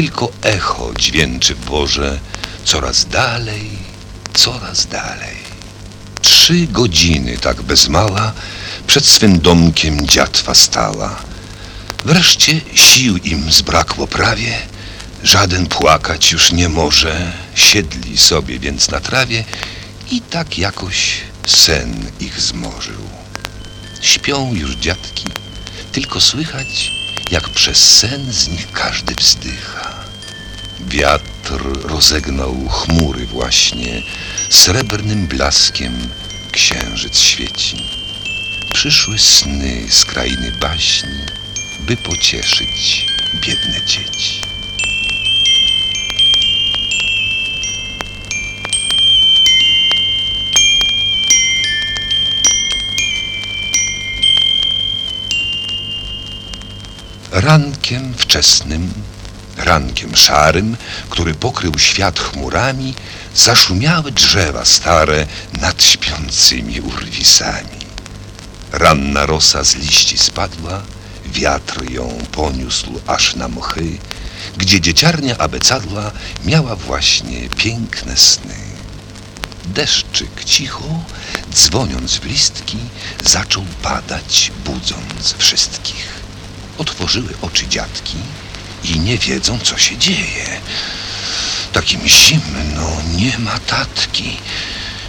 Tylko echo dźwięczy Boże coraz dalej, coraz dalej. Trzy godziny tak bez mała przed swym domkiem dziatwa stała. Wreszcie sił im zbrakło prawie, żaden płakać już nie może. Siedli sobie więc na trawie i tak jakoś sen ich zmorzył. Śpią już dziadki, tylko słychać, jak przez sen z nich każdy wzdycha. Wiatr rozegnał chmury właśnie, srebrnym blaskiem księżyc świeci. Przyszły sny z krainy baśni, by pocieszyć biedne dzieci. Rankiem wczesnym, rankiem szarym, który pokrył świat chmurami, zaszumiały drzewa stare nad śpiącymi urwisami. Ranna rosa z liści spadła, wiatr ją poniósł aż na mchy, gdzie dzieciarnia abecadła miała właśnie piękne sny. Deszczyk cicho, dzwoniąc w listki, zaczął padać, budząc wszystkich. Otworzyły oczy dziadki i nie wiedzą, co się dzieje. Takim zimno, nie ma tatki.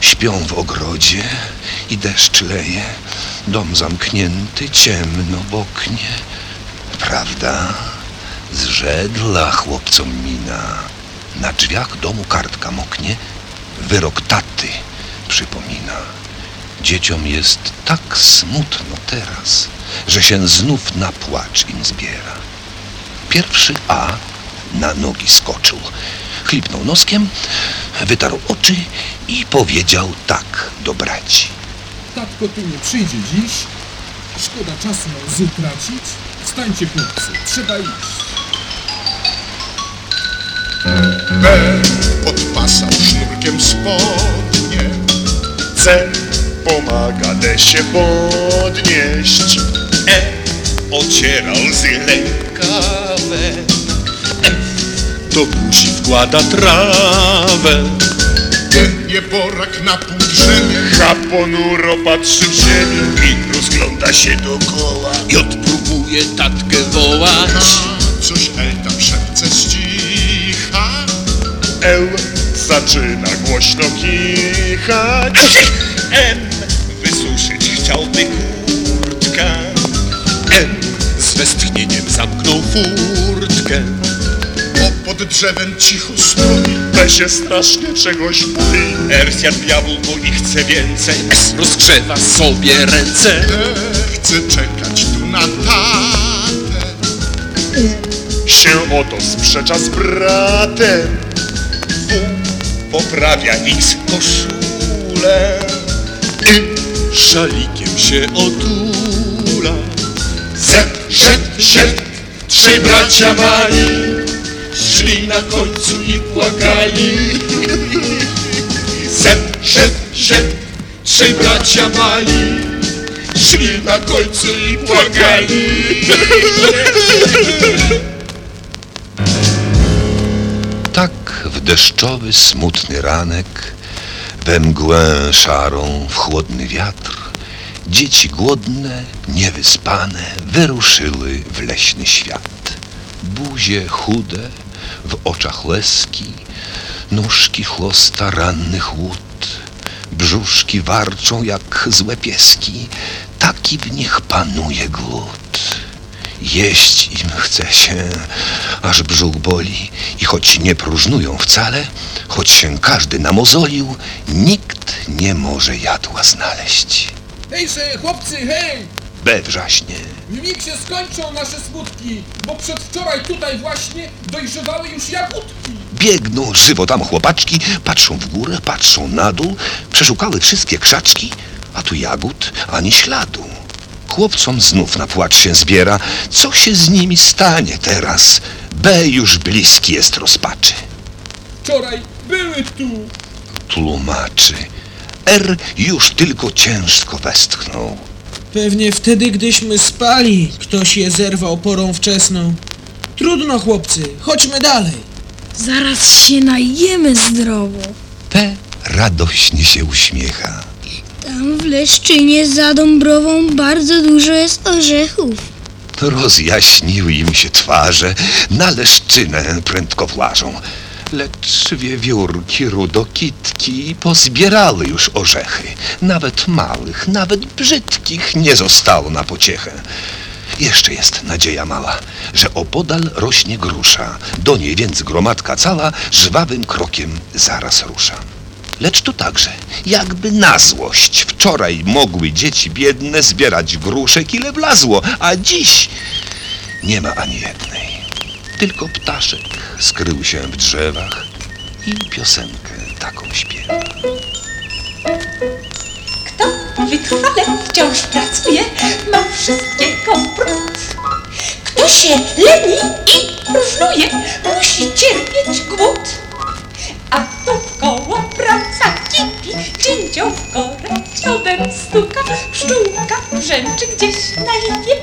Śpią w ogrodzie i deszcz leje. Dom zamknięty, ciemno w oknie. Prawda? Zrzedla chłopcom mina. Na drzwiach domu kartka moknie. Wyrok taty przypomina. Dzieciom jest tak smutno teraz, że się znów na płacz im zbiera. Pierwszy A na nogi skoczył. Chlipnął noskiem, wytarł oczy i powiedział tak do braci. Tatko tu nie przyjdzie dziś. Szkoda czasu na łzy tracić. Wstańcie chłopcy, trzeba iść. B podpasał sznurkiem spodnie C pomaga D się podnieść. E ocierał z rękawę F do buzi wkłada trawę. G nieborak na pół drzemie H ponuro patrzy w ziemię I rozgląda się dokoła J próbuje tatkę wołać. A coś L tam szepce z cicha L zaczyna głośno kichać. M chciałby kurtkę N z westchnieniem zamknął furtkę. O pod drzewem cicho stoi B się strasznie czegoś boi R zjadł jabłko i chce więcej. S rozgrzewa sobie ręce. Chce czekać tu na tatę. U się o to sprzecza z bratem. W poprawia X koszulę. Y szalikiem się otula. Z, Z, Z Trzej bracia mali Szli na końcu i płakali. Z, Z, Z Trzej bracia mali Szli na końcu i płakali. Tak w deszczowy, smutny ranek, we mgłę szarą, w chłodny wiatr, dzieci głodne, niewyspane wyruszyły w leśny świat. Buzie chude, w oczach łezki, nóżki chłosta rannych łód, brzuszki warczą jak złe pieski, taki w nich panuje głód. Jeść im chce się, aż brzuch boli i choć nie próżnują wcale, choć się każdy namozolił, nikt nie może jadła znaleźć. Hejże, chłopcy, hej! B wrzaśnie. Niech się skończą nasze smutki, bo przedwczoraj tutaj właśnie dojrzewały już jagódki. Biegną żywo tam chłopaczki, patrzą w górę, patrzą na dół, przeszukały wszystkie krzaczki, a tu jagód ani śladu. Chłopcom znów na płacz się zbiera, co się z nimi stanie teraz? B już bliski jest rozpaczy. Wczoraj były tu. Tłumaczy. R już tylko ciężko westchnął. Pewnie wtedy, gdyśmy spali, ktoś je zerwał porą wczesną. Trudno, chłopcy, chodźmy dalej. Zaraz się najemy zdrowo. P radośnie się uśmiecha. Tam w Leszczynie za Dąbrową bardzo dużo jest orzechów. Rozjaśniły im się twarze, na leszczynę prędko włażą. Lecz wiewiórki, rudokitki pozbierały już orzechy. Nawet małych, nawet brzydkich nie zostało na pociechę. Jeszcze jest nadzieja mała, że opodal rośnie grusza. Do niej więc gromadka cała żwawym krokiem zaraz rusza. Lecz tu także, jakby na złość, wczoraj mogły dzieci biedne zbierać gruszek ile wlazło, a dziś nie ma ani jednej. Tylko ptaszek skrył się w drzewach i piosenkę taką śpiewa. Kto wytrwale wciąż pracuje, ma wszystkiego brud. Kto się leni i próżnuje, musi cierpieć głód. A dookoła praca kipi, dzięcioł w korę ciodem stuka, pszczółka brzęczy gdzieś na lipie,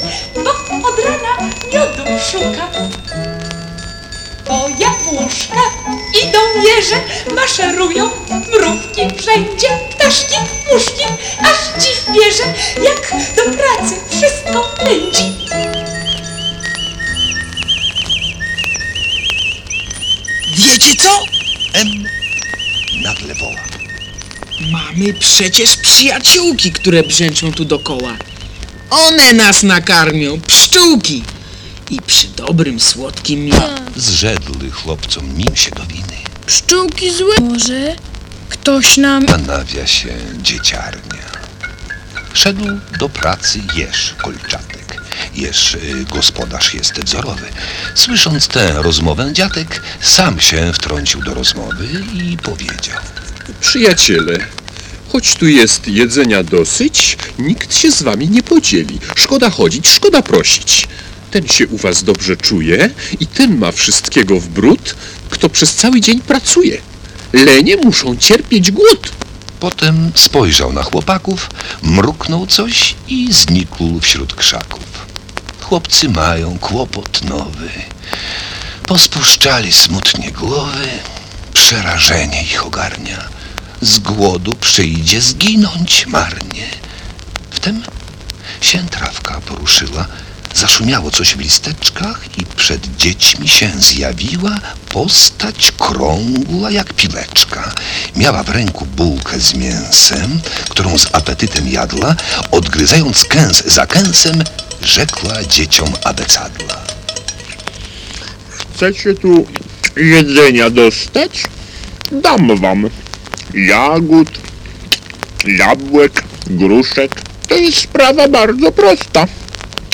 jeże, maszerują mrówki wszędzie, ptaszki, muszki, aż dziw bierze, jak do pracy wszystko pędzi. Wiecie co? M nagle woła. Mamy przecież przyjaciółki, które brzęczą tu dokoła. One nas nakarmią, pszczółki. I przy dobrym, słodkim miodzie. Zrzedły chłopcom nim się do winy. Pszczółki złe. Może ktoś nam... Zanawia się dzieciarnia. Szedł do pracy Jerz Kolczatek. Jerz y, gospodarz jest wzorowy. Słysząc tę rozmowę, dziadek sam się wtrącił do rozmowy i powiedział. Przyjaciele, choć tu jest jedzenia dosyć, nikt się z wami nie podzieli. Szkoda chodzić, szkoda prosić. Ten się u was dobrze czuje i ten ma wszystkiego w bród, kto przez cały dzień pracuje. Lenie muszą cierpieć głód. Potem spojrzał na chłopaków, mruknął coś i znikł wśród krzaków. Chłopcy mają kłopot nowy. Pospuszczali smutnie głowy, przerażenie ich ogarnia. Z głodu przyjdzie zginąć marnie. Wtem się trawka poruszyła, zaszumiało coś w listeczkach i przed dziećmi się zjawiła postać krągła jak pileczka. Miała w ręku bułkę z mięsem, którą z apetytem jadła, odgryzając kęs za kęsem, rzekła dzieciom abecadła. Chcecie tu jedzenia dostać? Dam wam jagód, jabłek, gruszek. To jest sprawa bardzo prosta.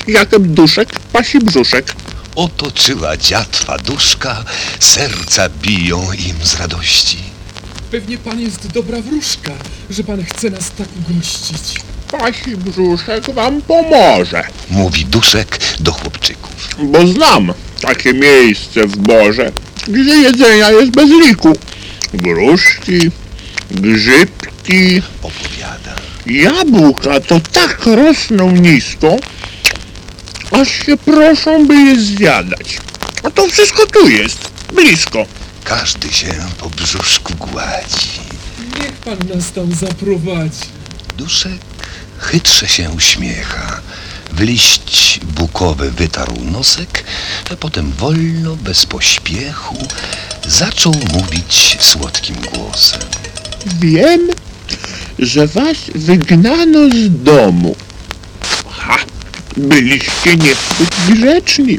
Jak duszek pasi brzuszek. Otoczyła dziatwa duszka, serca biją im z radości. Pewnie pan jest dobra wróżka, że pan chce nas tak ugościć. Pasi brzuszek wam pomoże, Mówi duszek do chłopczyków. bo znam takie miejsce w Borze, gdzie jedzenia jest bez liku. Gruszki, grzybki, Opowiada. Jabłka to tak rosną nisko, aż się proszą, by je zjadać. A to wszystko tu jest, blisko. Każdy się po brzuszku gładzi. Niech pan nas tam zaprowadzi. Duszek chytrze się uśmiecha. W liść bukowy wytarł nosek, a potem wolno, bez pośpiechu, zaczął mówić słodkim głosem. Wiem, że was wygnano z domu. Byliście niezbyt grzeczni.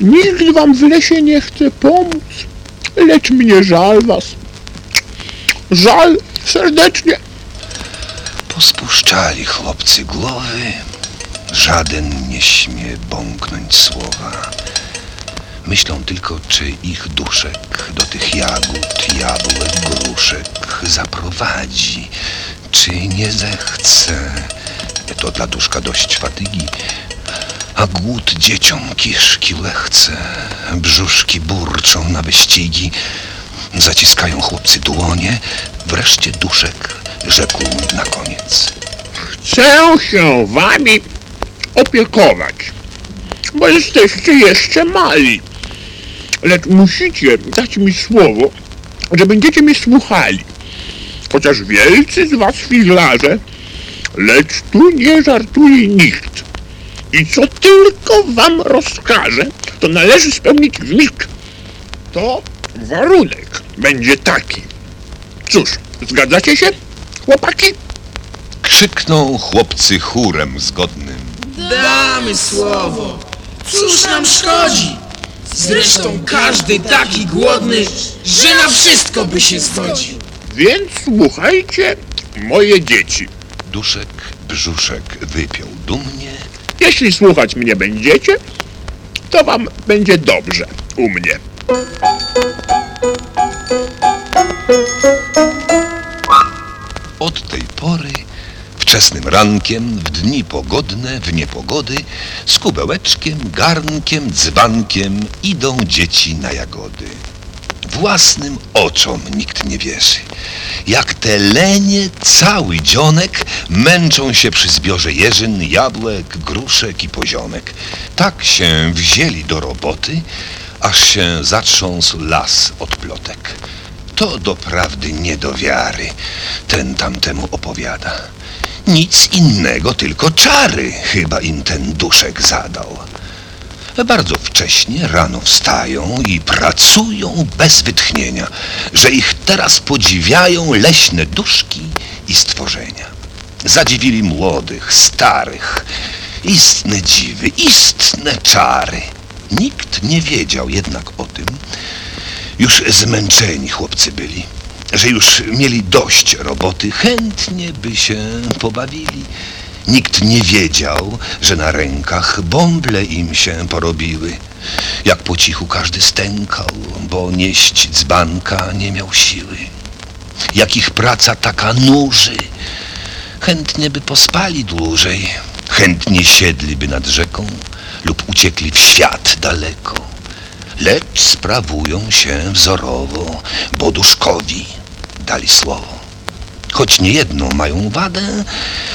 Nikt wam w lesie nie chce pomóc, lecz mnie żal was. Żal serdecznie. Pospuszczali chłopcy głowy, żaden nie śmie bąknąć słowa. Myślą tylko, czy ich duszek do tych jagód, jabłek, gruszek zaprowadzi, czy nie zechce. To dla duszka dość fatygi, a głód dzieciom kiszki lechce, brzuszki burczą na wyścigi, zaciskają chłopcy dłonie, wreszcie duszek rzekł na koniec. Chcę się wami opiekować, bo jesteście jeszcze mali. lecz musicie dać mi słowo, że będziecie mnie słuchali. Chociaż wielcy z was figlarze, lecz tu nie żartuje nikt. I co tylko wam rozkaże, to należy spełnić w mig. To warunek będzie taki. Cóż, zgadzacie się, chłopaki? Krzykną chłopcy chórem zgodnym. Damy słowo. Cóż nam szkodzi? Zresztą każdy taki głodny, że na wszystko by się zgodził. Więc słuchajcie, moje dzieci. Duszek, brzuszek wypiął dumnie. Jeśli słuchać mnie będziecie, to wam będzie dobrze u mnie. Od tej pory, wczesnym rankiem, w dni pogodne, w niepogody, z kubełeczkiem, garnkiem, dzbankiem idą dzieci na jagody. Własnym oczom nikt nie wierzy. Jak te lenie, cały dzionek męczą się przy zbiorze jeżyn, jabłek, gruszek i poziomek. Tak się wzięli do roboty, aż się zatrząsł las od plotek. To doprawdy nie do wiary, ten tamtemu opowiada. Nic innego, tylko czary chyba im ten duszek zadał. Bardzo wcześnie rano wstają i pracują bez wytchnienia, że ich teraz podziwiają leśne duszki i stworzenia. Zadziwili młodych, starych, istne dziwy, istne czary. Nikt nie wiedział jednak o tym, już zmęczeni chłopcy byli, że już mieli dość roboty, chętnie by się pobawili. Nikt nie wiedział, że na rękach bąble im się porobiły. Jak po cichu każdy stękał, bo nieść dzbanka nie miał siły. Jak ich praca taka nuży, chętnie by pospali dłużej, chętnie siedliby nad rzeką lub uciekli w świat daleko lecz sprawują się wzorowo, bo duszkowi dali słowo. Choć niejedną mają wadę,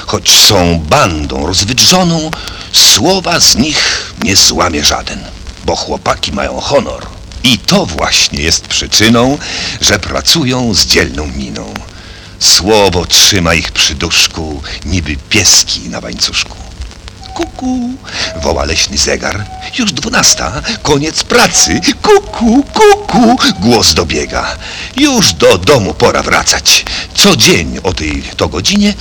choć są bandą rozwydrzoną, słowa z nich nie złamie żaden, bo chłopaki mają honor. I to właśnie jest przyczyną, że pracują z dzielną miną. Słowo trzyma ich przy duszku, niby pieski na łańcuszku. Kuku, woła leśny zegar. Już dwunasta, koniec pracy. Kuku, kuku, głos dobiega. Już do domu pora wracać. Co dzień o tej to godzinie,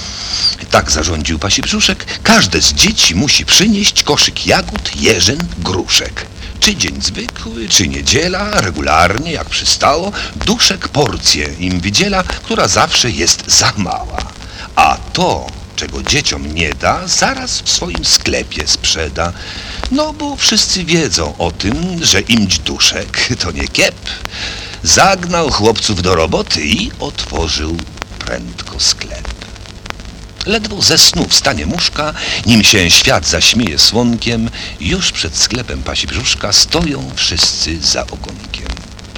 tak zarządził pasi brzuszek, każde z dzieci musi przynieść koszyk jagód, jeżyn, gruszek. Czy dzień zwykły, czy niedziela, regularnie, jak przystało, duszek porcję im wydziela, która zawsze jest za mała. A to, czego dzieciom nie da, zaraz w swoim sklepie sprzeda. No bo wszyscy wiedzą o tym, że imć duszek to nie kiep. Zagnał chłopców do roboty i otworzył prędko sklep. Ledwo ze snu wstanie muszka, nim się świat zaśmieje słonkiem, już przed sklepem pasi brzuszka stoją wszyscy za ogonkiem.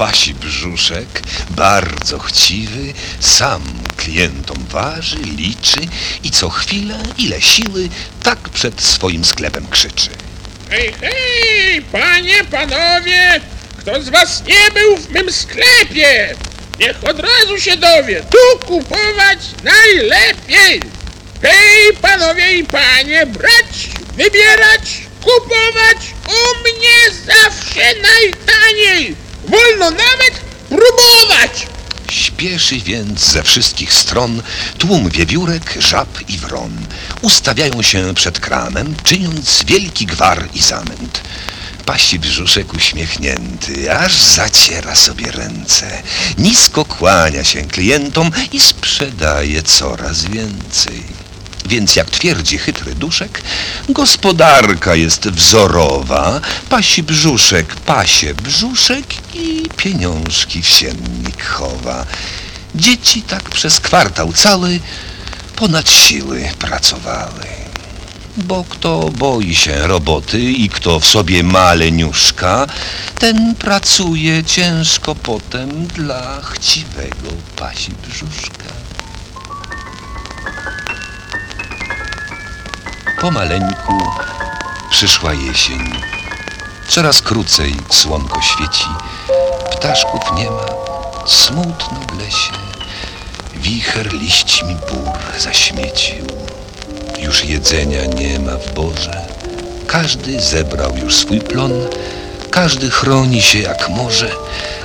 Pasi brzuszek, bardzo chciwy, sam klientom waży, liczy i co chwilę, ile siły, tak przed swoim sklepem krzyczy. Hej, hej, panie, panowie! Kto z was nie był w mym sklepie? Niech od razu się dowie, tu kupować najlepiej! Hej, panowie i panie, brać, wybierać, kupować u mnie zawsze najtaniej! Wolno nawet próbować! Śpieszy więc ze wszystkich stron tłum wiewiórek, żab i wron. Ustawiają się przed kramem, czyniąc wielki gwar i zamęt. Pasi brzuszek uśmiechnięty, aż zaciera sobie ręce. Nisko kłania się klientom i sprzedaje coraz więcej. Więc jak twierdzi chytry duszek, gospodarka jest wzorowa, pasi brzuszek pasie brzuszek i pieniążki w siennik chowa. Dzieci tak przez kwartał cały ponad siły pracowały. Bo kto boi się roboty i kto w sobie ma leniuszka, ten pracuje ciężko potem dla chciwego pasi brzuszka. Pomaleńku przyszła jesień. Coraz krócej słonko świeci, ptaszków nie ma, smutno w lesie. Wicher liśćmi bór zaśmiecił. Już jedzenia nie ma w borze. Każdy zebrał już swój plon, każdy chroni się jak może.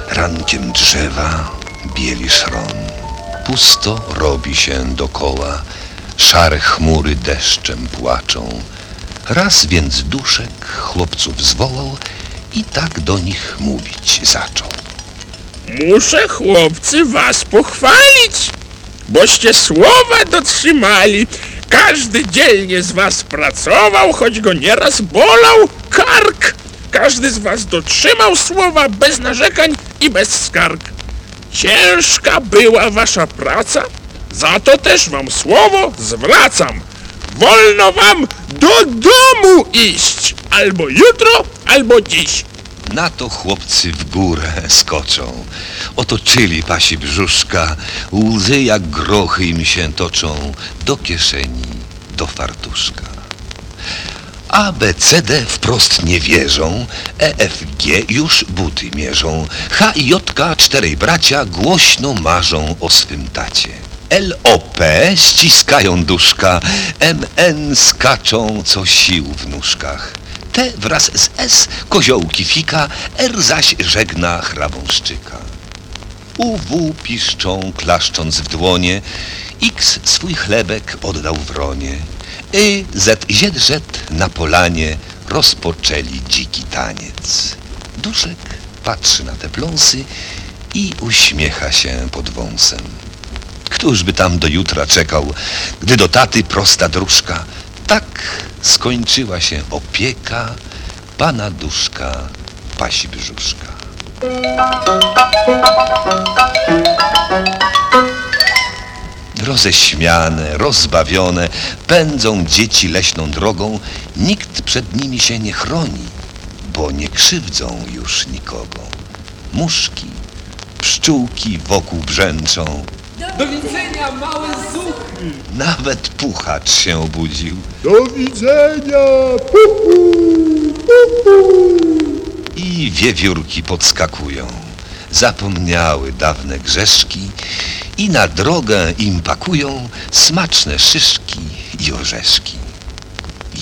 Rankiem drzewa bieli szron. Pusto robi się dokoła, szare chmury deszczem płaczą. Raz więc duszek chłopców zwołał i tak do nich mówić zaczął. Muszę, chłopcy, was pochwalić, boście słowa dotrzymali. Każdy dzielnie z was pracował, choć go nieraz bolał kark. Każdy z was dotrzymał słowa bez narzekań i bez skarg. Ciężka była wasza praca, za to też wam słowo zwracam. Wolno wam do domu iść, albo jutro, albo dziś. Na to chłopcy w górę skoczą. Otoczyli pasi brzuszka, łzy jak grochy im się toczą do kieszeni, do fartuszka. A, B, C, D wprost nie wierzą, E, F, G już buty mierzą, H i J, czterej bracia głośno marzą o swym tacie. L, O, P ściskają duszka, M, N skaczą co sił w nóżkach. T wraz z S koziołki fika, R zaś żegna chrabąszczyka. U, W piszczą, klaszcząc w dłonie, X swój chlebek oddał wronie. Y, Z, Z na polanie rozpoczęli dziki taniec. Duszek patrzy na te pląsy i uśmiecha się pod wąsem. Któż by tam do jutra czekał, gdy do taty prosta dróżka. Tak skończyła się opieka pana duszka pasi brzuszka. Roześmiane, rozbawione, pędzą dzieci leśną drogą, nikt przed nimi się nie chroni, bo nie krzywdzą już nikogo. Muszki, pszczółki wokół brzęczą, Do widzenia, małe zuchy! nawet puchacz się obudził. Do widzenia! Pupu! I wiewiórki podskakują. Zapomniały dawne grzeszki i na drogę im pakują smaczne szyszki i orzeszki.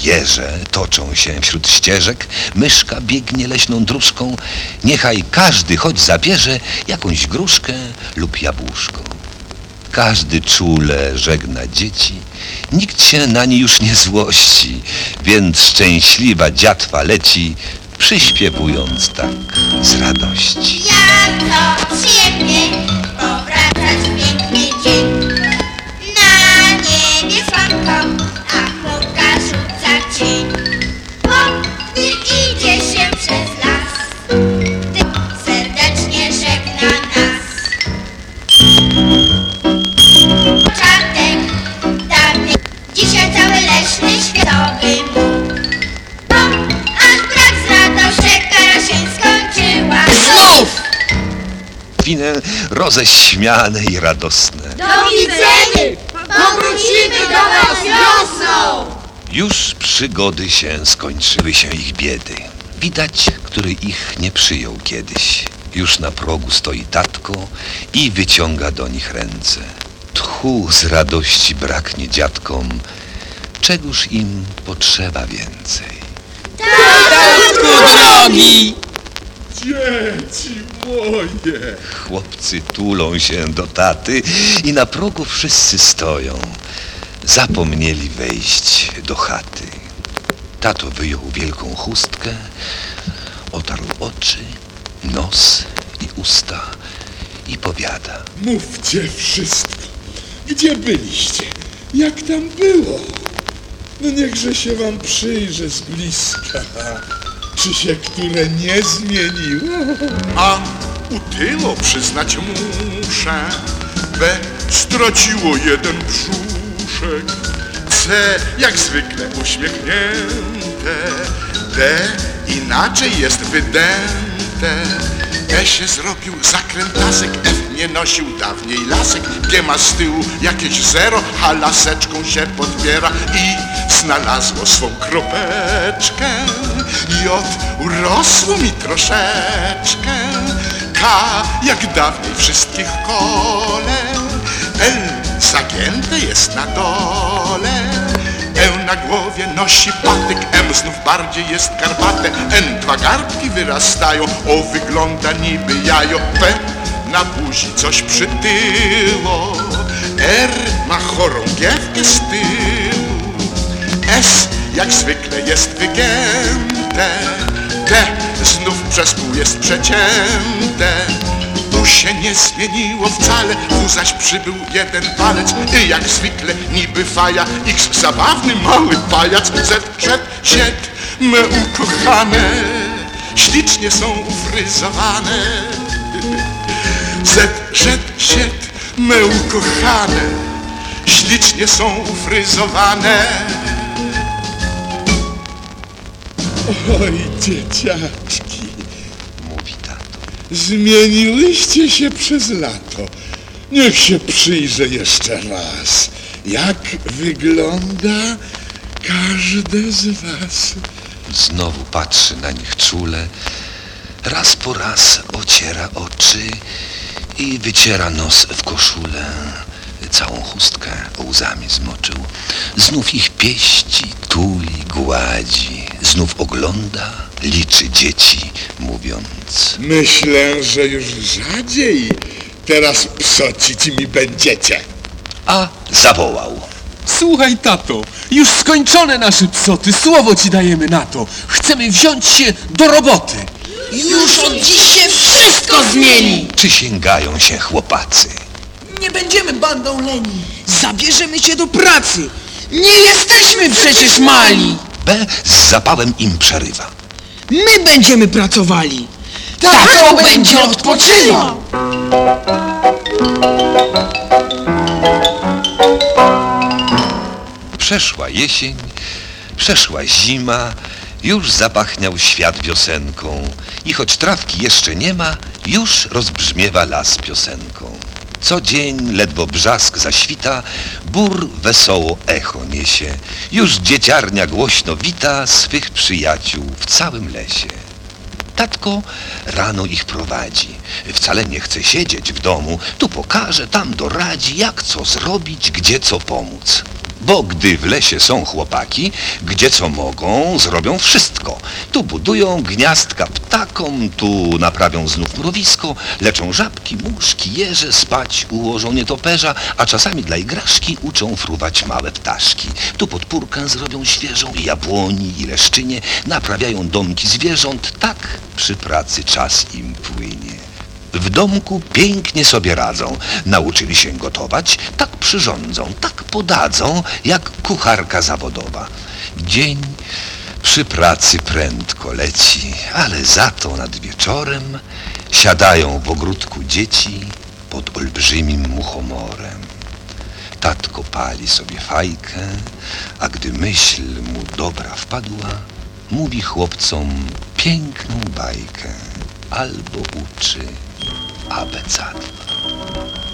Jeże toczą się wśród ścieżek, myszka biegnie leśną dróżką, niechaj każdy choć zabierze jakąś gruszkę lub jabłuszko. Każdy czule żegna dzieci, nikt się na nie już nie złości, więc szczęśliwa dziatwa leci, przyśpiewując tak z radości. Jak to przyjemnie powracać w piękny dzień. Na niebie słonko, Roześmiane i radosne. Do widzenia! Powrócimy do was wiosną! Już przygody się skończyły się ich biedy. Widać, który ich nie przyjął kiedyś. Już na progu stoi tatko i wyciąga do nich ręce. Tchu z radości braknie dziadkom, czegóż im potrzeba więcej. Tatku drogi! Dzieci moje! Chłopcy tulą się do taty i na progu wszyscy stoją. Zapomnieli wejść do chaty. Tato wyjął wielką chustkę, otarł oczy, nos i usta i powiada. Mówcie wszystko. Gdzie byliście? Jak tam było? No niechże się wam przyjrzę z bliska. Czy się które nie zmieniło? A utyło przyznać muszę. B straciło jeden brzuszek. C jak zwykle uśmiechnięte. D inaczej jest wydęte. E się zrobił zakrętasek, F nie nosił dawniej lasek, G ma z tyłu jakieś zero, H laseczką się podbiera i znalazło swą kropeczkę. J urosło mi troszeczkę. K jak dawniej wszystkich kole. L zagięte jest na dole. E na głowie nosi patyk, M znów bardziej jest karpate, N dwa garbki wyrastają, O wygląda niby jajo, P na buzi coś przytyło, R ma chorągiewkę z tyłu, S jak zwykle jest wygięte, T znów przez pół jest przecięte. Tu się nie zmieniło wcale, tu zaś przybył jeden palec. I jak zwykle niby faja, X zabawny mały pajac. Z, Z, Z, me ukochane. Ślicznie są ufryzowane. Z, Z, Z, me ukochane. Ślicznie są ufryzowane Oj, dzieciaczki, Mówi tato. zmieniłyście się przez lato. Niech się przyjrzę jeszcze raz. Jak wygląda każde z was? Znowu patrzy na nich czule, raz po raz ociera oczy i wyciera nos w koszulę. Całą chustkę łzami zmoczył. Znów ich pieści, tuli, gładzi. Znów ogląda, liczy dzieci, mówiąc. Myślę, że już rzadziej teraz psocić mi będziecie. A zawołał. Słuchaj, tato, już skończone nasze psoty, słowo ci dajemy na to. Chcemy wziąć się do roboty. Już od dziś się wszystko zmieni! Przysięgają się chłopacy. Nie będziemy bandą leni. Zabierzemy cię do pracy. Nie jesteśmy przecież mali. B z zapałem im przerywa. My będziemy pracowali. Tato będzie odpoczywał. Przeszła jesień, przeszła zima, już zapachniał świat wiosenką i choć trawki jeszcze nie ma, już rozbrzmiewa las piosenką. Co dzień ledwo brzask zaświta, bór wesoło echo niesie. Już dzieciarnia głośno wita swych przyjaciół w całym lesie. Tatko rano ich prowadzi. Wcale nie chce siedzieć w domu. Tu pokaże, tam doradzi, jak co zrobić, gdzie co pomóc. Bo gdy w lesie są chłopaki, gdzie co mogą, zrobią wszystko. Tu budują gniazdka ptakom, tu naprawią znów mrowisko, leczą żabki, muszki, jeże, spać ułożą nietoperza, a czasami dla igraszki uczą fruwać małe ptaszki. Tu podpórkę zrobią świeżą i jabłoni, i leszczynie, naprawiają domki zwierząt, tak przy pracy czas im płynie. W domku pięknie sobie radzą. Nauczyli się gotować, tak przyrządzą, tak podadzą, jak kucharka zawodowa. Dzień przy pracy prędko leci, ale za to nad wieczorem siadają w ogródku dzieci pod olbrzymim muchomorem. Tatko pali sobie fajkę, a gdy myśl mu dobra wpadła, mówi chłopcom piękną bajkę albo uczy abecadła.